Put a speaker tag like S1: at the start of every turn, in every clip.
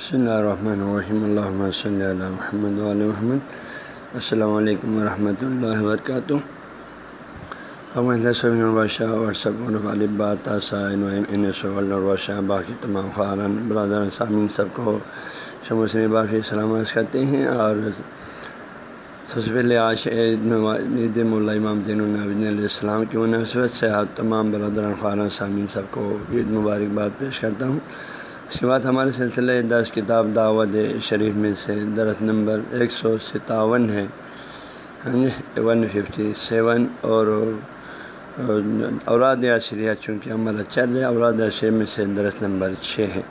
S1: بسم اللہ الرحمن الرحیم اللہ صلی اللہ محمد محمد السلام علیکم ورحمۃ اللہ وبرکاتہ الباشہ ورثب البات الباشہ باقی تمام خارن برادر سامعین سب کو شموسن باقی سلامت کرتے ہیں اور سب سے پہلے آج عید ملا امام دین النبین علیہ السلام کی مناسبت سے آپ تمام برادر خارن سامعین سب کو عید مبارکباد پیش کرتا ہوں اس کے بعد ہمارے سلسلے دس کتاب دعوت شریف میں سے درخت نمبر ایک سو ستاون ہے۔ ہاں جی، ون ففٹی سیون اور اوراد عشریہ چونکہ عمل چل رہے اوراد عشرے میں سے درخت نمبر چھ ہے۔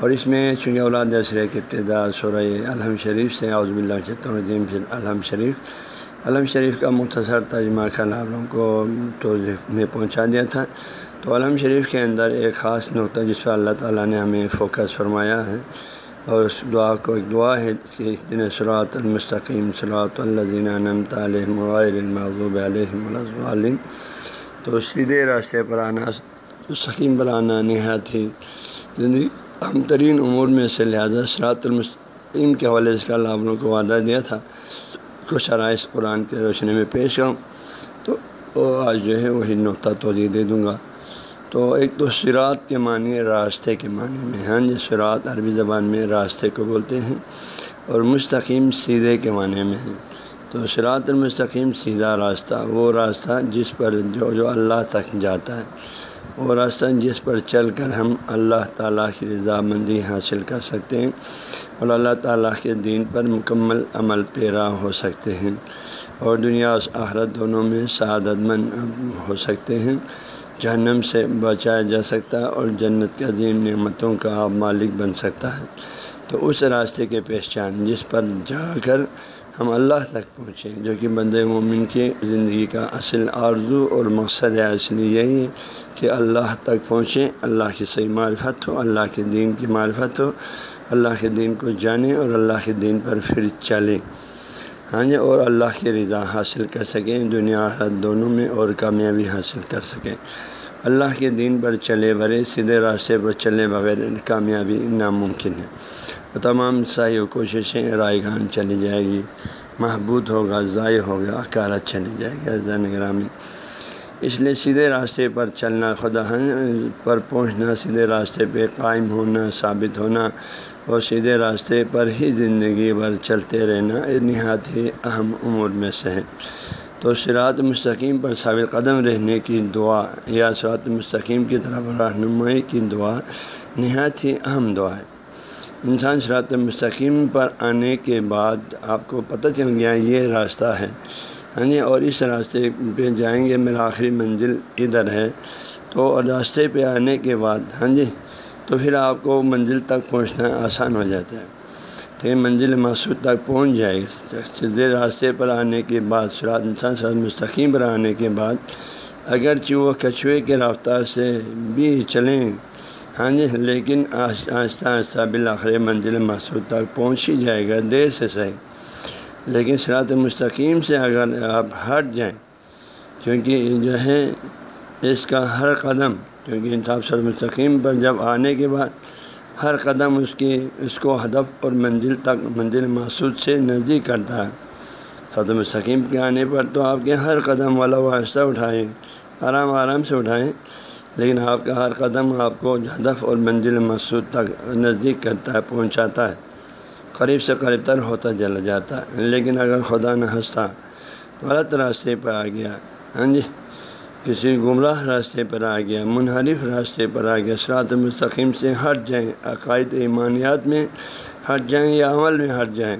S1: اور اس میں چونکہ اولاد عشرے کی ابتدا سورہ الحم شریف سے عظب اللہ الرجیم سے الحم شریف۔ علم شریف کا مختصر ترجمہ کل آپ لوگوں کو تو میں پہنچا دیا تھا۔ تو علم شریف کے اندر ایک خاص نقطہ جس پر اللہ تعالیٰ نے ہمیں فوکس فرمایا ہے، اور اس دعا کو ایک دعا ہے کہ دن سرات المستقیم صلاۃ الزین علیہ المعضوب علیہ علم تو سیدھے راستے پر آنا، مستقیم پر آنا نہایت ہی زندگی اہم ترین امور میں سے لہٰذا سرات المستقیم کے حوالے سے کل آپ لوگوں کو وعدہ دیا تھا۔ کو شرائط قرآن کے روشنی میں پیش کروں تو آج جو ہے وہی نقطہ توجہ دے دوں گا۔ تو ایک تو سرات کے معنی راستے کے معنی میں ہاں جی سرات عربی زبان میں راستے کو بولتے ہیں اور مستقیم سیدھے کے معنی میں ہیں۔ تو سرات المستقیم سیدھا راستہ، وہ راستہ جس پر جو جو اللہ تک جاتا ہے، وہ راستہ جس پر چل کر ہم اللہ تعالیٰ کی رضامندی حاصل کر سکتے ہیں اور اللہ تعالیٰ کے دین پر مکمل عمل پیرا ہو سکتے ہیں اور دنیا آخرت دونوں میں سعادت مند ہو سکتے ہیں۔ جہنم سے بچایا جا سکتا ہے اور جنت کے عظیم نعمتوں کا آپ مالک بن سکتا ہے۔ تو اس راستے کے پہچان جس پر جا کر ہم اللہ تک پہنچیں، جو کہ بند مومن کی زندگی کا اصل آرزو اور مقصد ہے۔ اصلی یہی ہے کہ اللہ تک پہنچیں، اللہ کی صحیح معرفت ہو، اللہ کے دین کی معرفت ہو، اللہ کے دین کو جانیں اور اللہ کے دین پر پھر چلیں۔ ہاں جی اور اللہ کی رضا حاصل کر سکیں، دنیا حد دونوں میں اور کامیابی حاصل کر سکیں۔ اللہ کے دین پر چلے بھرے، سیدھے راستے پر چلے بغیر کامیابی ناممکن ہے۔ تمام صحیح کوششیں رائے گان چلی جائے گی۔ محبود ہوگا، ضائع ہوگا اکارت چلی جائے گی۔ زین گرامی، اس لیے سیدھے راستے پر چلنا خدا پر پہنچنا، سیدھے راستے پہ قائم ہونا، ثابت ہونا اور سیدھے راستے پر ہی زندگی بھر چلتے رہنا نہایت ہی اہم امور میں سے ہے۔ تو سرات مستقیم پر ثابت قدم رہنے کی دعا یا سرات مستقیم کی طرف رہنمائی کی دعا نہایت ہی اہم دعا ہے۔ انسان سرات مستقیم پر آنے کے بعد آپ کو پتہ چل گیا یہ راستہ ہے۔ ہاں جی اور اس راستے پہ جائیں گے، میرا آخری منزل ادھر ہے۔ تو راستے پہ آنے کے بعد ہاں جی تو پھر آپ کو منزل تک پہنچنا آسان ہو جاتا ہے۔ تو منزل مقصود تک پہنچ جائے۔ گی سیدھے راستے پر آنے کے بعد سرات انسان سرات مستقیم پر آنے کے بعد، اگرچہ وہ کچھوے کے رفتار سے بھی چلیں۔ ہاں جی لیکن آہستہ آہستہ بالآخر منزل مقصود تک پہنچ ہی جائے گا، دیر سے صحیح۔ لیکن سرات مستقیم سے اگر آپ ہٹ جائیں کیونکہ جو ہے، اس کا ہر قدم کیونکہ انصاف سر مستقیم پر جب آنے کے بعد ہر قدم اس کی، اس کو ہدف اور منزل تک، منزل محسوس سے نزدیک کرتا ہے۔ قدم مستقیم کے آنے پر تو آپ کے ہر قدم والا واسطہ اٹھائیں، آرام آرام سے اٹھائیں، لیکن آپ کا ہر قدم آپ کو ہدف اور منزل محسوس تک نزدیک کرتا ہے، پہنچاتا ہے۔ قریب سے قریب تر ہوتا چلا جاتا ہے، لیکن اگر خدا نہ ہنستا، غلط راستے پہ آ گیا۔ ہاں جی؟ کسی گمراہ راستے پر آ گیا، منحرف راستے پر آ گیا۔ سرات مستقیم سے ہٹ جائیں۔ عقائد ایمانیات میں ہٹ جائیں یا عمل میں ہٹ جائیں۔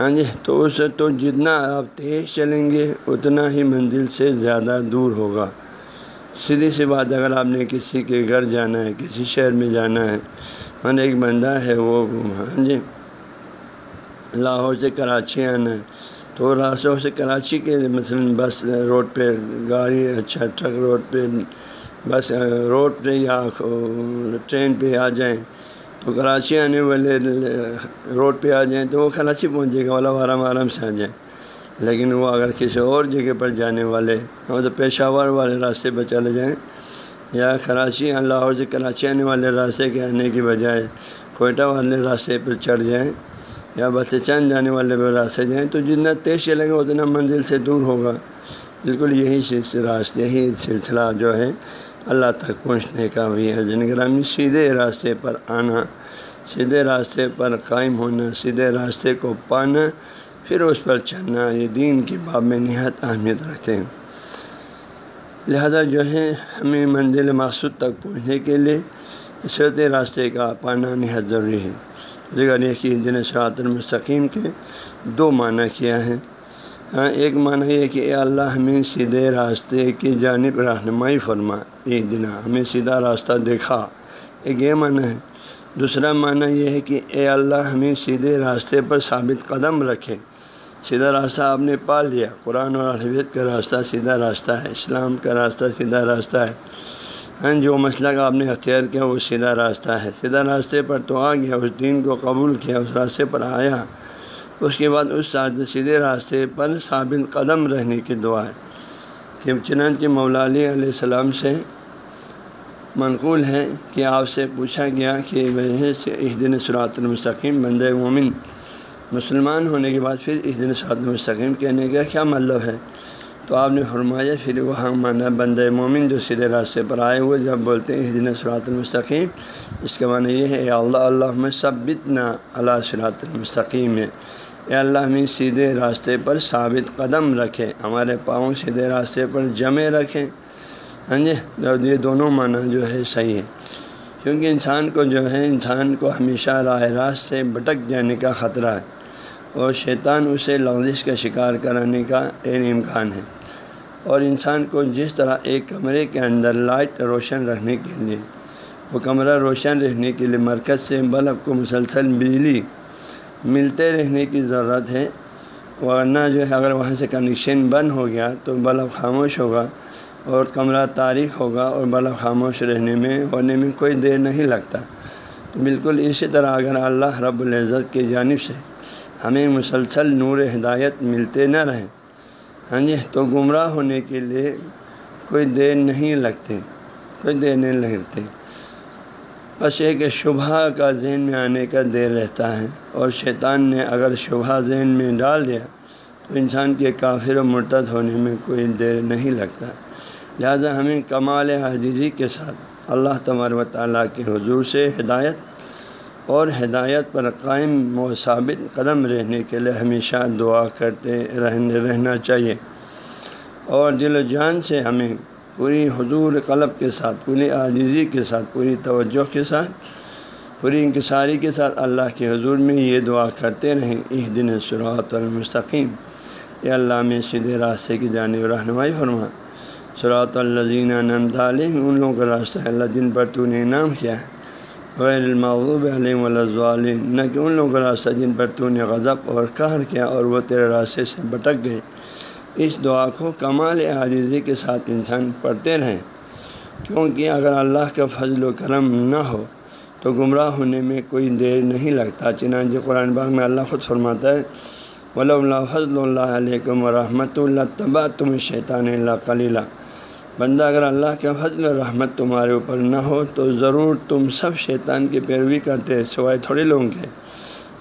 S1: ہاں جی تو اس تو جتنا آپ تیز چلیں گے، اتنا ہی منزل سے زیادہ دور ہوگا۔ سیدھی سی بات، اگر آپ نے کسی کے گھر جانا ہے، کسی شہر میں جانا ہے من ایک بندہ ہے، وہ ہاں جی لاہور سے کراچی آنا ہے تو راستوں سے کراچی کے مثلاً بس روڈ پہ گاڑی اچھا ٹرک روڈ پہ بس روڈ پہ یا ٹرین پہ آ جائیں تو کراچی آنے والے روڈ پہ آ جائیں تو وہ کراچی پہنچ جائے گا، والا آرام آرام سے آ جائیں۔ لیکن وہ اگر کسی اور جگہ پر جانے والے تو پیشاور والے راستے پہ چلے جائیں یا کراچی لاہور سے کراچی آنے والے راستے کے آنے کی بجائے کوئٹہ والے راستے پر چڑھ جائیں۔ یا بس چند جانے والے راستے جائیں، تو جتنا تیز چلے گا اتنا منزل سے دور ہوگا۔ بالکل یہی راستے یہی سلسلہ جو ہے، اللہ تک پہنچنے کا بھی ہے۔ یعنی جن گرامی سیدھے راستے پر آنا، سیدھے راستے پر قائم ہونا، سیدھے راستے کو پانا، پھر اس پر چلنا، یہ دین کی باب میں نہایت اہمیت رکھتے ہیں۔ لہذا جو ہے، ہمیں منزل مقصود تک پہنچنے کے لیے صرط راستے کا پانا نہایت ضروری ہے۔ دیگر یہ کہ دن شاعت المستقیم کے دو معنی کیا ہے ہاں ایک معنی یہ کہ اے اللہ، ہمیں سیدھے راستے کی جانب رہنمائی فرما۔ ایک دن ہمیں سیدھا راستہ دیکھا ایک یہ معنی ہے۔ دوسرا معنی یہ ہے کہ اے اللہ، ہمیں سیدھے راستے پر ثابت قدم رکھے۔ سیدھا راستہ آپ نے پا لیا۔ قرآن اور الحبیت کا راستہ سیدھا راستہ ہے، اسلام کا راستہ سیدھا راستہ ہے۔ ہاں جو مسئلہ کا آپ نے اختیار کیا، وہ سیدھا راستہ ہے۔ سیدھا راستے پر تو آ گیا، اس دین کو قبول کیا، اس راستے پر آیا۔ اس کے بعد اس سیدھے راستے پر ثابت قدم رہنے کی دعا ہے۔ کہ چنانچہ مولا علیہ علیہ السلام سے منقول ہے کہ آپ سے پوچھا گیا کہ وہ سے اس دن سرات المستقیم بند مومن مسلمان ہونے کے بعد پھر اس دن سرات المستقیم کہنے کا کیا مطلب ہے؟ تو آپ نے فرمایا، پھر وہاں مانا بند مومن جو سیدھے راستے پر آئے ہوئے جب بولتے ہیں اس دن سرات المستقیم، اس کا معنی یہ ہے، اے اللہ اللہ میں ثبت نہ اللہ سرات المستقیم۔ ہے اے اللہ، ہمیں سیدھے راستے پر ثابت قدم رکھے ہمارے پاؤں سیدھے راستے پر جمے رکھیں۔ ہاں جی یہ دونوں معنی جو ہے صحیح ہے کیونکہ انسان کو جو ہے، انسان کو ہمیشہ راہ راست سے بھٹک جانے کا خطرہ ہے۔ اور شیطان اسے لغزش کا شکار کرانے کا این امکان ہے۔ اور انسان کو جس طرح ایک کمرے کے اندر لائٹ روشن رکھنے کے لیے، وہ کمرہ روشن رہنے کے لیے مرکز سے بلب کو مسلسل بجلی ملتے رہنے کی ضرورت ہے۔ ورنہ جو ہے، اگر وہاں سے کنیکشن بند ہو گیا تو بلب خاموش ہوگا اور کمرہ تاریخ ہوگا اور بلب خاموش رہنے میں، ہونے میں کوئی دیر نہیں لگتا۔ تو بالکل اسی طرح اگر اللہ رب العزت کی جانب سے ہمیں مسلسل نور ہدایت ملتے نہ رہیں۔ ہاں جی تو گمراہ ہونے کے لیے کوئی دیر نہیں لگتے، کوئی دیر نہیں لگتے۔ بس ایک شبہ کا ذہن میں آنے کا دیر رہتا ہے۔ اور شیطان نے اگر شبہ ذہن میں ڈال دیا، تو انسان کے کافر و مرتد ہونے میں کوئی دیر نہیں لگتا۔ لہذا ہمیں کمال عاجزی کے ساتھ اللہ تمر و تعالیٰ کے حضور سے ہدایت اور ہدایت پر قائم و ثابت قدم رہنے کے لیے ہمیشہ دعا کرتے رہنے رہنا چاہیے۔ اور دل و جان سے ہمیں پوری حضور قلب کے ساتھ، پوری عاجزی کے ساتھ، پوری توجہ کے ساتھ، پوری انکساری کے ساتھ اللہ کے حضور میں یہ دعا کرتے رہیں۔ اس دن سرات المستقیم۔ یہ اللہ میں سیدھے راستے کی جانب رہنمائی فرما۔ سرات الزین نم تعلیم ان لوگوں کا راستہ اللہ، جن پر تو نے انعام کیا ہے۔ غیر المغوب علیہ الظالم نہ کہ ان لوگوں کا راستہ جن پر تو نے غضب اور قہر کیا اور وہ تیرے راستے سے بھٹک گئے۔ اس دعا کو کمال عاجزی کے ساتھ انسان پڑھتے رہیں۔ کیونکہ اگر اللہ کا فضل و کرم نہ ہو تو گمراہ ہونے میں کوئی دیر نہیں لگتا۔ چنانچہ قرآن باغ میں اللہ خود فرماتا ہے ولی اللہ فضل اللہ علیکم و رحمۃ اللہ تبا تم شیطان اللہ کلیلہ بندہ اگر اللہ کا فضل و رحمت تمہارے اوپر نہ ہو تو ضرور تم سب شیطان کی پیروی کرتے سوائے تھوڑے لوگوں کے۔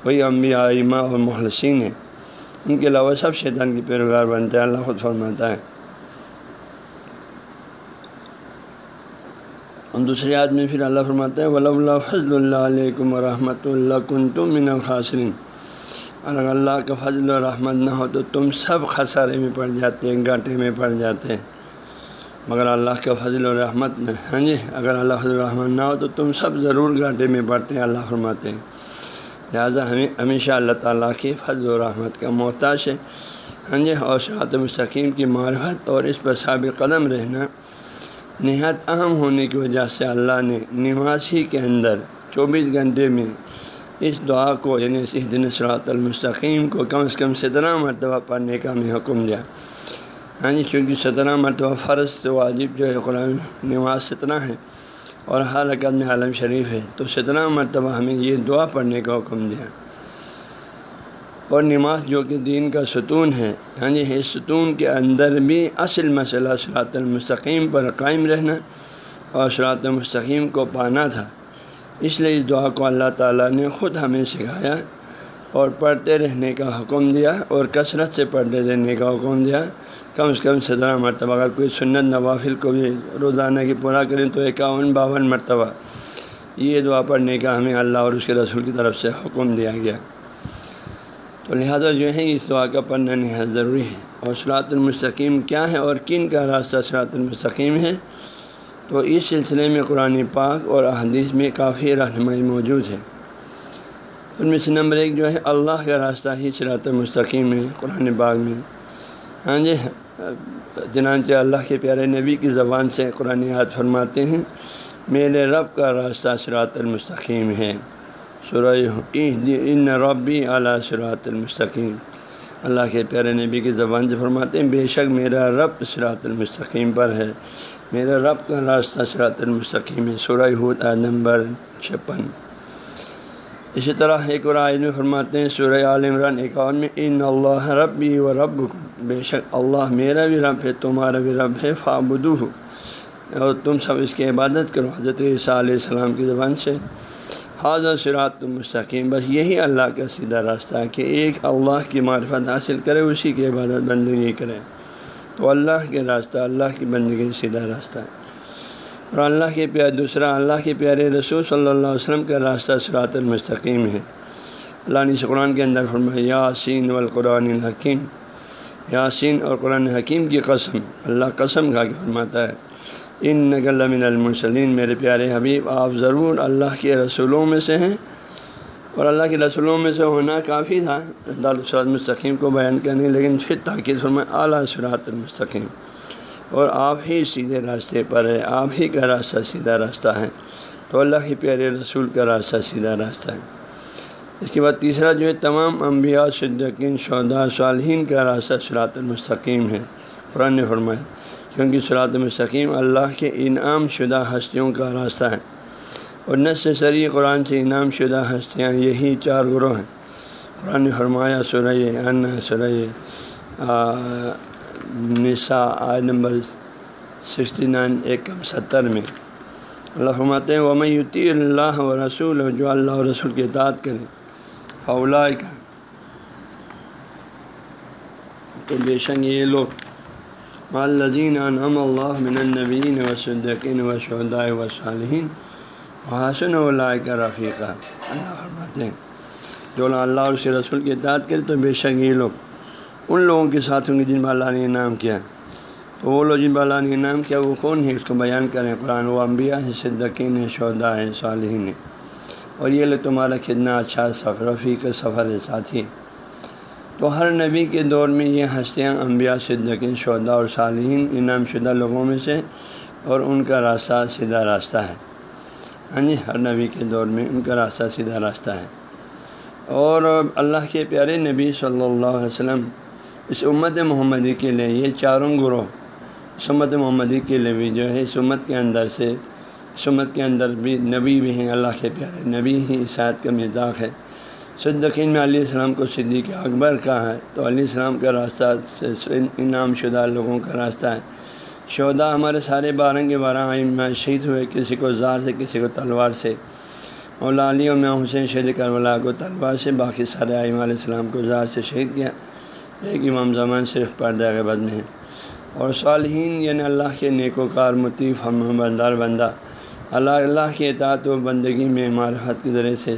S1: وہی انبیاء آئمہ اور محلسین ہیں۔ ان کے علاوہ سب شیطان کی پیروگار بنتے ہیں، اللہ خود فرماتا ہے۔ اور آدمی پھر اللہ فرماتا ہے ولی اللہ فضل اللہ علیکم رحمۃ اللہ کن تم من الخاصرین اور اگر اللہ کا فضل و رحمت نہ ہو تو تم سب خسارے میں پڑ جاتے ہیں گاٹے میں پڑ جاتے ہیں۔ مگر اللہ کا فضل و رحمت میں۔ ہاں جی اگر اللہ فضل و رحمت نہ ہو تو تم سب ضرور گاٹے میں پڑھتے ہیں، اللہ فرماتے ہیں۔ لہٰذا ہمیں ہمیشہ اللہ تعالیٰ کی فضل و رحمت کا محتاج ہے۔ ہاں جی اور شاعت مستقیم کی معرفت اور اس پر سابق قدم رہنا نہایت اہم ہونے کی وجہ سے اللہ نے نماز ہی کے اندر چوبیس گھنٹے میں اس دعا کو یعنی اس دن سرات المستقیم کو کم از کم سترہ مرتبہ پڑھنے کا ہمیں حکم دیا۔ ہاں جی چونکہ سترہ مرتبہ فرض سے واجب جو ہے قرآن نماز سترہ ہے اور ہر رقم میں عالم شریف ہے، تو سترہ مرتبہ ہمیں یہ دعا پڑھنے کا حکم دیا۔ اور نماز جو کہ دین کا ستون ہے ہاں جی اس ستون کے اندر بھی اصل مسئلہ صراط المستقیم پر قائم رہنا اور صراط المستقیم کو پانا تھا۔ اس لیے اس دعا کو اللہ تعالیٰ نے خود ہمیں سکھایا اور پڑھتے رہنے کا حکم دیا اور کثرت سے پڑھتے رہنے کا حکم دیا۔ کم از کم سترہ مرتبہ، اگر کوئی سنت نوافل کو بھی روزانہ کی پورا کریں تو اکاون باون مرتبہ۔ یہ دعا پڑھنے کا ہمیں اللہ اور اس کے رسول کی طرف سے حکم دیا گیا۔ تو لہٰذا جو ہے، اس دعا کا پڑھنا نہایت ضروری ہے۔ اور صراط المستقیم کیا ہے اور کن کا راستہ صراط المستقیم ہے؟ تو اس سلسلے میں قرآن پاک اور احادیث میں کافی رہنمائی موجود ہے۔ ان میں سے نمبر ایک جو ہے، اللہ کا راستہ ہی صراط المستقیم ہے، قرآن پاک میں۔ ہاں جی چنانچہ اللہ کے پیارے نبی کی زبان سے قرآن یاد فرماتے ہیں، میرے رب کا راستہ صراط المستقیم ہے۔ سورہ جی، ان ربی اعلیٰ صراط المستقیم۔ اللہ کے پیارے نبی کی زبان سے فرماتے ہیں، بے شک میرا رب صراط المستقیم پر ہے۔ میرا رب کا راستہ صراط المستقیم ہے۔ سورہ حود عید نمبر چھپن۔ اسی طرح ایک اور عائد میں فرماتے ہیں، سورہ عال عمران اکاون میں، ان اللہ ربی و رب بے شک اللہ میرا بھی رب ہے، تمہارا بھی رب ہے فابدو ہو اور تم سب اس کی عبادت کرو، حضرت عیسیٰ علیہ السلام کی زبان سے۔ حاضر سرات مستقیم۔ بس یہی اللہ کا سیدھا راستہ ہے کہ ایک اللہ کی معرفت حاصل کرے، اسی کی عبادت بندگی کرے۔ تو اللہ کے راستہ، اللہ کی بندگی سیدھا راستہ ہے۔ اور اللہ کے پیارے دوسرا اللہ کے پیارے رسول صلی اللہ علیہ وسلم کا راستہ سرات المستقیم ہے۔ اللہ نے قرآن کے اندر فرمایا، یاسین والقرآن الحکیم۔ یاسین اور قرآن حکیم کی قسم، اللہ قسم کھا کے فرماتا ہے۔ ان نقل من المسلین میرے پیارے حبیب، آپ ضرور اللہ کے رسولوں میں سے ہیں۔ اور اللہ کے رسولوں میں سے ہونا کافی تھا۔ دارالصراط مستقیم کو بیان کرنے، لیکن پھر تاکہ فرمائے اعلیٰ سرات المستقیم۔ اور آپ ہی سیدھے راستے پر ہے آپ ہی کا راستہ سیدھا راستہ ہے۔ تو اللہ کے پیارے رسول کا راستہ سیدھا راستہ ہے۔ اس کے بعد تیسرا جو ہے، تمام انبیاء صدقین شہدا صالحین کا راستہ سرات المستقیم ہے۔ قرآن نے فرمایا، کیونکہ سرات المستقیم اللہ کے انعام شدہ ہستیوں کا راستہ ہے۔ اور نس سری قرآن سے انعام شدہ ہستیاں یہی چار گروہ ہیں۔ قرآن نے فرمایا سرح ان سرح نسا آئے نمبر سکسٹی نائن، ایک ستر میں۔ اللہ فرماتے ہیں ومیتی اللہ و رسول جو اللہ و رسول کی اطاعت کریں فولا کا تو بے شک یہ لوگ مالزین انعم اللہ من النبین و صدقین و شہداء و صالحین حسن اللہ کا رفیقہ اللہ فرماتے ہیں، جو اللہ اور اس کے رسول کی اطاعت کرے، تو بے شک یہ لوگ ان لوگوں کے ساتھ ہوں گے جن اللہ نے انعام کیا تو وہ لوگ جن اللہ نے انعام کیا، وہ کون ہے اس کو بیان کریں۔ قرآن و انبیاء ہیں صدقین ہیں شہدا ہیں، صالحین ہیں۔ اور یہ لوگ تمہارا کتنا اچھا سفر، رفیق سفر ہے، ساتھی تو ہر نبی کے دور میں یہ ہستیاں انبیاء صدقین شہدا اور صالحین انعام شدہ لوگوں میں سے اور ان کا راستہ سیدھا راستہ ہے۔ ہاں جی ہر نبی کے دور میں ان کا راستہ سیدھا راستہ ہے۔ اور اللہ کے پیارے نبی صلی اللہ علیہ وسلم اس امت محمدی کے لیے یہ چاروں گروہ اس امت محمدی کے لیے بھی جو ہے، اس امت کے اندر سے، اس امت کے اندر بھی نبی بھی ہیں، اللہ کے پیارے نبی ہی عیسائیت کا مزاق ہے۔ صدقین میں علیہ السلام کو صدیق اکبر کا ہے، تو علیہ السلام کا راستہ انعام شدہ لوگوں کا راستہ ہے۔ شہدا ہمارے سارے بارہ کے بارہ آئم شہید ہوئے، کسی کو زار سے، کسی کو تلوار سے۔ مولا علی اور میں حسین شہید کربلا کو تلوار سے، باقی سارے آئم علیہ السلام کو زار سے شہید کیا۔ ایک امام زمان صرف پردہ کے بد میں ہے۔ اور صالحین یعنی اللہ کے نیک و کار مطیف ہم بندار بندہ۔ اللہ اللہ کے اطاعت و بندگی میں معرفت کے ذریعے سے۔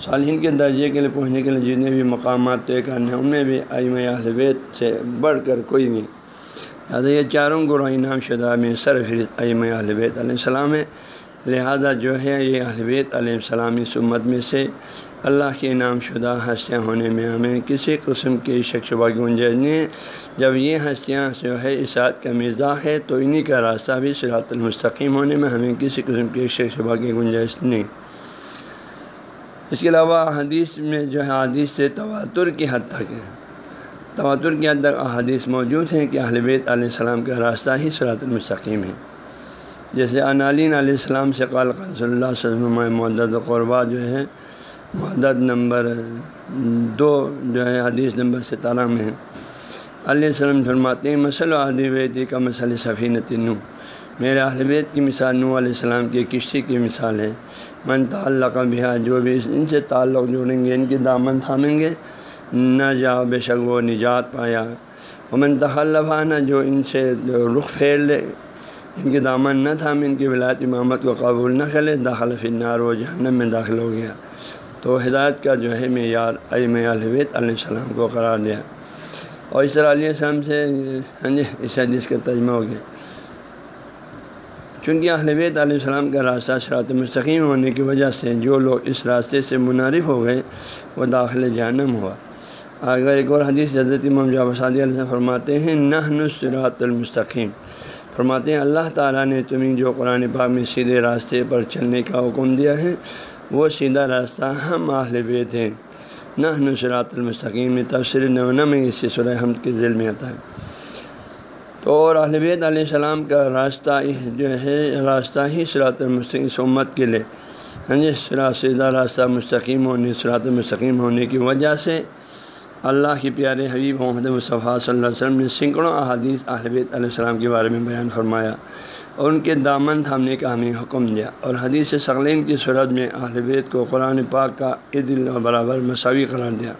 S1: صالحین کے درجے کے لیے پہنچنے کے لیے جتنے بھی مقامات طے کرنے ہیں، ان میں بھی آئم بیت سے بڑھ کر کوئی نہیں۔ لہٰذا یہ چاروں گروہ انعام شدہ میں سرفرست ایم بیت علیہ السلام ہے لہذا جو ہے، یہ بیت علیہ السلام اس امت میں سے اللہ کے انعام شدہ ہستیاں ہونے میں ہمیں کسی قسم کی شک شبہ کی گنجائش نہیں۔ ہے جب یہ ہستیاں جو ہے اسعت کا مزاح ہے، تو انہی کا راستہ بھی صراط المستقیم ہونے میں ہمیں کسی قسم کی شک شبہ کی گنجائش نہیں۔ اس کے علاوہ حدیث میں جو ہے، حدیث سے تواتر کی حد تک ہے۔ تواتر کے اندر احادیث موجود ہیں کہ اہل بیت علیہ السلام کا راستہ ہی صراط المستقیم ہے۔ جیسے انالین علیہ السلام سے قال صلی اللہ وسلم محدد قربا جو ہے محدت نمبر دو جو ہے، حدیث نمبر ستارہ میں ہے۔ علیہ السلام فرماتے ہیں مسل و بیتی کا مسئلہ صفین تنو میرے اہل بیت کی مثال نو علیہ السلام کی کشتی کی مثال ہے۔ من تعلق بہا جو بھی ان سے تعلق جوڑیں گے، ان کے دامن تھامیں گے، نہ جاؤ بے شک وہ نجات پایا۔ امن تخلفانہ جو ان سے رخ پھیر لے۔ ان کے دامن نہ تھام ان کی ولایت امامت کو قبول نہ کرے داخل فنار و جہنم میں داخل ہو گیا۔ تو ہدایت کا جو ہے معیار ایم الویت علیہ السلام کو قرار دیا۔ اور اس طرح علیہ السلام سے ہاں جی اس حدیث کا تجمہ ہو گیا۔ چونکہ اہلویت علیہ السلام کا راستہ شراط مستقیم ہونے کی وجہ سے جو لوگ اس راستے سے منعرف ہو گئے، وہ داخل جہنم ہوا۔ اگر ایک اور حدیث حضرت امام جابسادی علیہ فرماتے ہیں نہ نصرات المستقیم۔ فرماتے ہیں، اللہ تعالیٰ نے تمہیں جو قرآن پاک میں سیدھے راستے پر چلنے کا حکم دیا ہے وہ سیدھا راستہ ہم اہل بیت ہیں۔ نہ نصرات المستقیم میں تفصیل نونا میں اسی سورہ حمد کے ذیل میں آتا ہے۔ تو اور اہل بیت علیہ السلام کا راستہ جو ہے، راستہ ہی سرات المستقیم، اس امت کے لیے۔ ہاں جی سیدھا راستہ مستقیم ہونے سرات المستقیم ہونے کی وجہ سے اللہ کی پیارے حبیب محمد مصطفیٰ صلی اللہ علیہ وسلم نے سینکڑوں احادیث بیت علیہ السلام کے بارے میں بیان فرمایا۔ اور ان کے دامن تھامنے کا ہمیں حکم دیا۔ اور حدیث ثقلین کی صورت میں بیت کو قرآن پاک کا عدل و برابر مساوی قرار دیا۔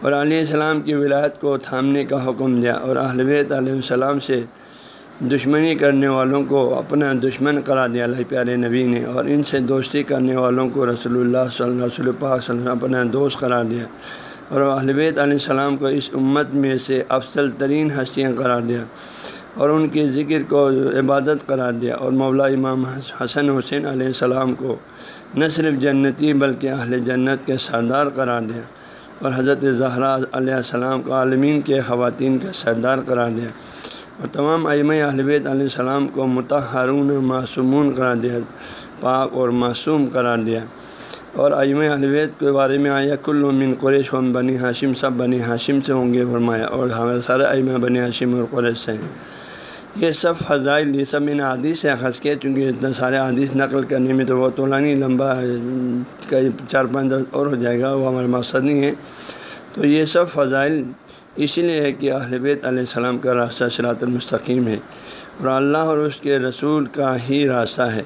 S1: اور علیہ السلام کی ولایت کو تھامنے کا حکم دیا۔ اور بیت علیہ السلام سے دشمنی کرنے والوں کو اپنا دشمن قرار دیا۔ اللہ پیارے نبی نے اور ان سے دوستی کرنے والوں کو رسول اللہ صلی اللہ علیہ پاک صلی اللہ علیہ اپنا دوست قرار دیا۔ اور بیت علیہ السلام کو اس امت میں سے افضل ترین ہستیاں قرار دیا۔ اور ان کے ذکر کو عبادت قرار دیا اور مولا امام حسن حسین علیہ السلام کو نہ صرف جنتی بلکہ اہل جنت کے سردار قرار دیا اور حضرت زہرا علیہ السلام کو عالمین کے خواتین کا سردار قرار دیا اور تمام اہم بیت علیہ السلام کو متحرون معصومون قرار دیا، پاک اور معصوم قرار دیا اور ایم الوید کے بارے میں آیا، کل من قریش ہم بنی ہاشم، سب بنی ہاشم سے ہوں گے، فرمایا اور ہمارے سارے ائمہ بنی ہاشم اور قریش سے ہیں۔ یہ سب فضائل، یہ سب ان عادیث سے خاص کیا چونکہ اتنا سارے عادیث نقل کرنے میں تو وہ طولانی لمبا کئی چار پانچ دس اور ہو جائے گا، وہ ہمارا مقصد نہیں ہے۔ تو یہ سب فضائل اسی لیے ہے کہ اہل بیت علیہ السلام کا راستہ شراط المستقیم ہے اور اللہ اور اس کے رسول کا ہی راستہ ہے۔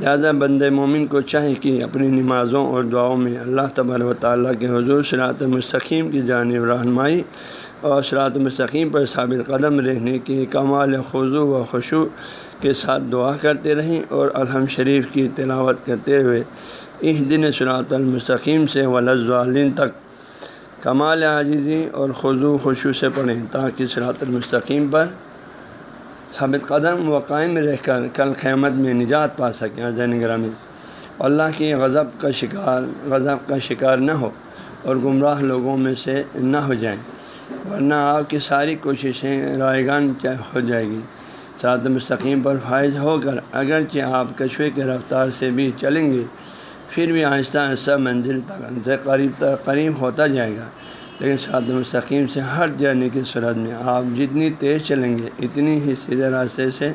S1: لہٰذا بند مومن کو چاہے کہ اپنی نمازوں اور دعاؤں میں اللہ تبار و تعالیٰ کے حضور شراط مستقیم کی جانب رہنمائی اور شراط مستقیم پر ثابت قدم رہنے کی کمال خضو و خوشو کے ساتھ دعا کرتے رہیں اور الحم شریف کی تلاوت کرتے ہوئے اس دن شراط المستقیم سے ولزالین تک کمال عاجزی اور خضو خوشو سے پڑھیں تاکہ شراط المستقیم پر ثابت قدم و قائم رہ کر کل قیامت میں نجات پا سکیں زین گرامی اللہ کی غضب کا شکار غضب کا شکار نہ ہو اور گمراہ لوگوں میں سے نہ ہو جائیں۔ ورنہ آپ کی ساری کوششیں رائے گان ہو جائے گی۔ سات مستقیم پر فائز ہو کر اگرچہ آپ کشوے کے رفتار سے بھی چلیں گے، پھر بھی آہستہ آہستہ منزل تک قریب قریب ہوتا جائے گا۔ لیکن سعد مستقیم سے ہٹ جانے کی صورت میں آپ جتنی تیز چلیں گے، اتنی ہی سیدھے راستے سے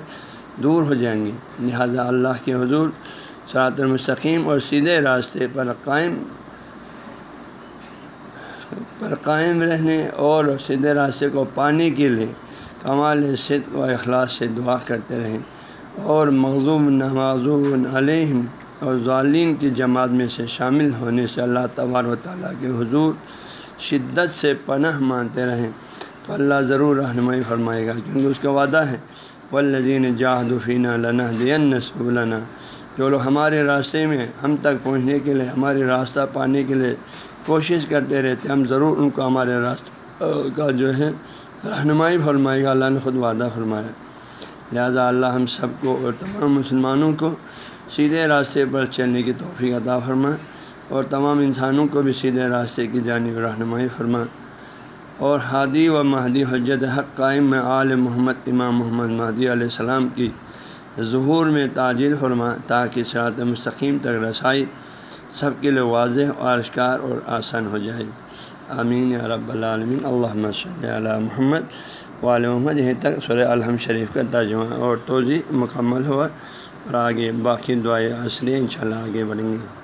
S1: دور ہو جائیں گے۔ لہذا اللہ کے حضور سرات المستقیم اور سیدھے راستے پر قائم پر قائم رہنے اور سیدھے راستے کو پانے کے لیے کمال صدق و اخلاص سے دعا کرتے رہیں اور مغزوم نمازوب علیہم اور ظالین کی جماعت میں سے شامل ہونے سے اللہ تبار و تعالیٰ کے حضور شدت سے پناہ مانتے رہیں تو اللہ ضرور رہنمائی فرمائے گا، کیونکہ اس کا وعدہ ہے والذین جاہدفینہ لنا دین سبلنا۔ جو لوگ ہمارے راستے میں ہم تک پہنچنے کے لیے، ہمارے راستہ پانے کے لیے کوشش کرتے رہتے ہم ضرور ان کو ہمارے راستہ کا جو ہے رہنمائی فرمائے گا، اللہ نے خود وعدہ فرمایا۔ لہذا اللہ ہم سب کو اور تمام مسلمانوں کو سیدھے راستے پر چلنے کی توفیق عطا فرمائے اور تمام انسانوں کو بھی سیدھے راستے کی جانب رہنمائی فرما اور ہادی و مہدی حجت حق قائم میں عال محمد، امام محمد مہدی علیہ السلام کی ظہور میں تاجر فرما تاکہ سرات مستقیم تک رسائی سب کے لیے واضح و اور آسان ہو جائے۔ آمین یا رب العالمین۔ اللہ صلی علیہ محمد وال محمد۔ یہیں تک سورہ الحم شریف کا ترجمہ اور توضیع مکمل ہوا اور آگے باقی دعائیں اصلی انشاءاللہ آگے بڑھیں گے۔